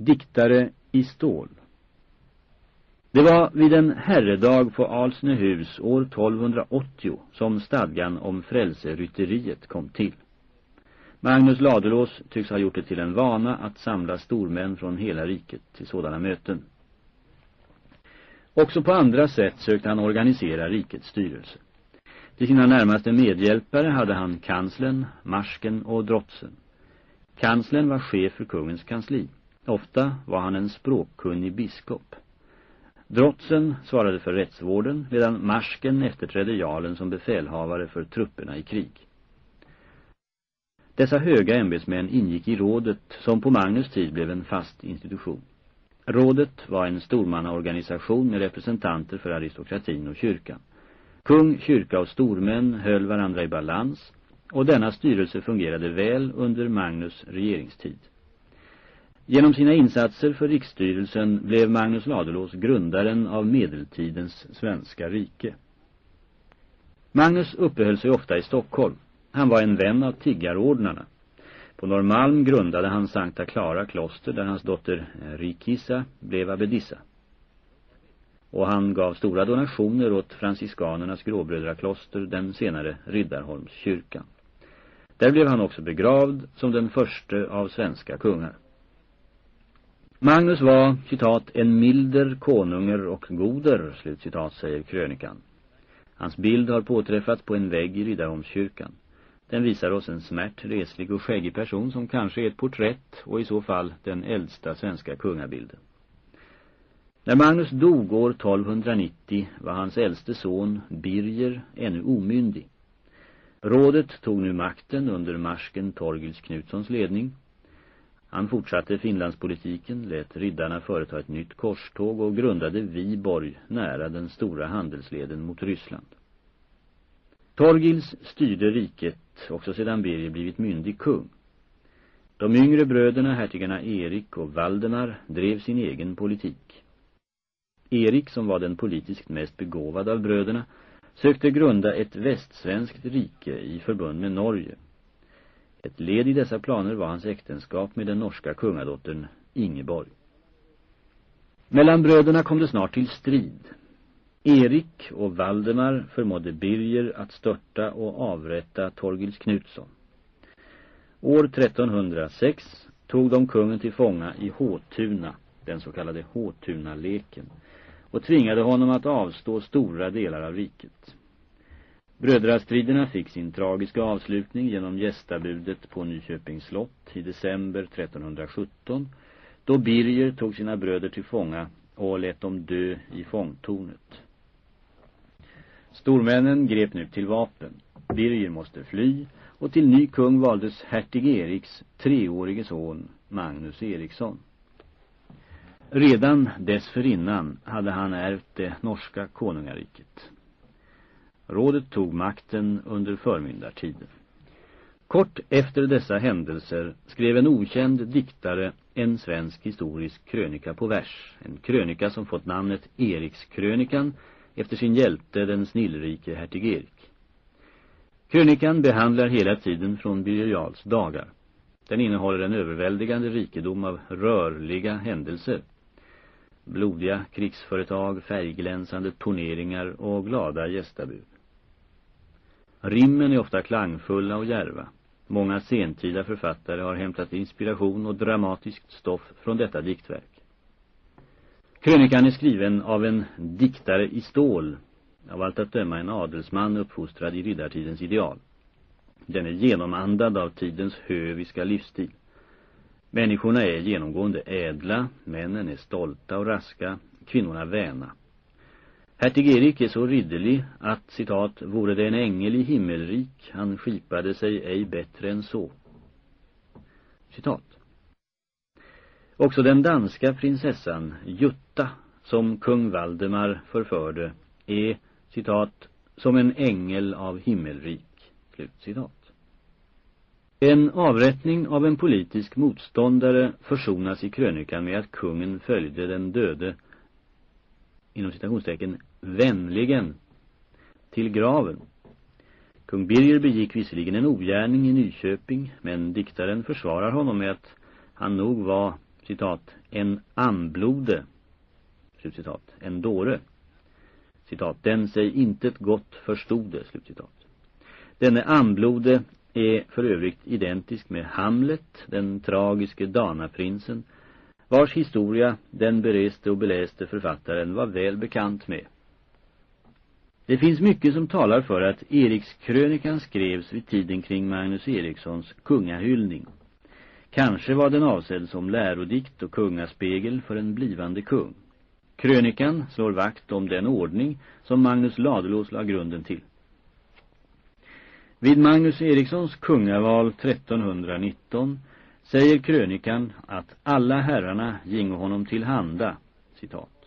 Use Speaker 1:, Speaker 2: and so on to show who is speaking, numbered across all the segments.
Speaker 1: Diktare i stål Det var vid en herredag på Alsnehus år 1280 som stadgan om frälserytteriet kom till. Magnus Ladulås tycks ha gjort det till en vana att samla stormän från hela riket till sådana möten. Också på andra sätt sökte han organisera rikets styrelse. Till sina närmaste medhjälpare hade han kanslern, marsken och drotsen. Kanslern var chef för kungens kansli. Ofta var han en språkkunnig biskop. Drotsen svarade för rättsvården medan marsken efterträdde jarlen som befälhavare för trupperna i krig. Dessa höga ämbetsmän ingick i rådet som på Magnus tid blev en fast institution. Rådet var en stormannaorganisation med representanter för aristokratin och kyrkan. Kung, kyrka och stormän höll varandra i balans och denna styrelse fungerade väl under Magnus regeringstid. Genom sina insatser för riksstyrelsen blev Magnus Ladulås grundaren av medeltidens svenska rike. Magnus uppehöll sig ofta i Stockholm. Han var en vän av tiggarordnarna. På Norrmalm grundade han Sankta Clara kloster där hans dotter Rikissa blev abbedissa. Och han gav stora donationer åt franciskanernas gråbrödrakloster, den senare Riddarholmskyrkan. Där blev han också begravd som den första av svenska kungar. Magnus var, citat, en milder konunger och goder, slutcitat, säger krönikan. Hans bild har påträffats på en vägg i Riddarholmskyrkan. Den visar oss en smärt, reslig och skäggig person som kanske är ett porträtt och i så fall den äldsta svenska kungabilden. När Magnus dog år 1290 var hans äldste son Birger ännu omyndig. Rådet tog nu makten under marsken Torgils Knutssons ledning. Han fortsatte Finlandspolitiken, lät riddarna företa ett nytt korståg och grundade Viborg nära den stora handelsleden mot Ryssland. Torgils styrde riket också sedan Birger blivit myndig kung. De yngre bröderna, hertigarna Erik och Valdemar, drev sin egen politik. Erik, som var den politiskt mest begåvade av bröderna, sökte grunda ett västsvenskt rike i förbund med Norge. Ett led i dessa planer var hans äktenskap med den norska kungadottern Ingeborg. Mellan bröderna kom det snart till strid. Erik och Valdemar förmådde Birger att störta och avrätta Torgils Knutsson. År 1306 tog de kungen till fånga i Håtuna, den så kallade Håtuna-leken, och tvingade honom att avstå stora delar av riket. Brödrastriderna fick sin tragiska avslutning genom gästabudet på Nyköpings slott i december 1317 då Birger tog sina bröder till fånga och lät dem dö i fångtornet. Stormännen grep nu till vapen. Birger måste fly och till ny kung valdes hertig Eriks treårige son Magnus Eriksson. Redan dessförinnan hade han ärvt det norska konungariket. Rådet tog makten under förmyndartiden. Kort efter dessa händelser skrev en okänd diktare en svensk historisk krönika på vers. En krönika som fått namnet Erikskrönikan efter sin hjälte den snillrike hertig Erik. Krönikan behandlar hela tiden från Birger Jarls dagar. Den innehåller en överväldigande rikedom av rörliga händelser blodiga krigsföretag, färgglänsande turneringar och glada gästabud. Rimmen är ofta klangfulla och järva. Många sentida författare har hämtat inspiration och dramatiskt stoff från detta diktverk. Krönikan är skriven av en diktare i stål, av allt att döma en adelsman uppfostrad i riddartidens ideal. Den är genomandad av tidens höviska livsstil. Människorna är genomgående ädla, männen är stolta och raska, kvinnorna väna. Hertig Erik är så ridderlig att, citat, vore det en ängel i himmelrik, han skipade sig ej bättre än så. Citat. Också den danska prinsessan Jutta, som kung Valdemar förförde, är, citat, som en ängel av himmelrik. Slut citat. En avrättning av en politisk motståndare försonas i krönikan med att kungen följde den döde inom citationstecken vänligen till graven. Kung Birger begick visserligen en ogärning i Nyköping men diktaren försvarar honom med att han nog var citat, en amblode, slutcitat, en dåre, citat, den sig intet gott förstode, slutcitat. Denne amblode är för övrigt identisk med Hamlet, den tragiske danaprinsen, vars historia den bereste och beläste författaren var väl bekant med. Det finns mycket som talar för att Erikskrönikan skrevs vid tiden kring Magnus Erikssons kungahyllning. Kanske var den avsedd som lärodikt och kungaspegel för en blivande kung. Krönikan slår vakt om den ordning som Magnus Ladulås la grunden till. Vid Magnus Erikssons kungaval 1319 säger krönikan att alla herrarna gingo honom till handa, citat,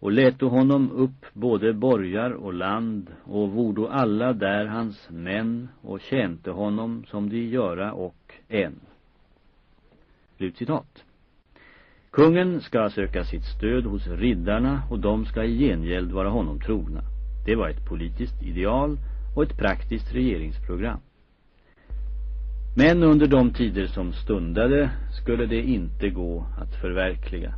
Speaker 1: och lät honom upp både borgar och land och vordo alla där hans män och tjänte honom som de göra och en. Slutcitat. Kungen ska söka sitt stöd hos riddarna och de ska i gengäld vara honom trogna. Det var ett politiskt ideal och ett praktiskt regeringsprogram. Men under de tider som stundade skulle det inte gå att förverkliga.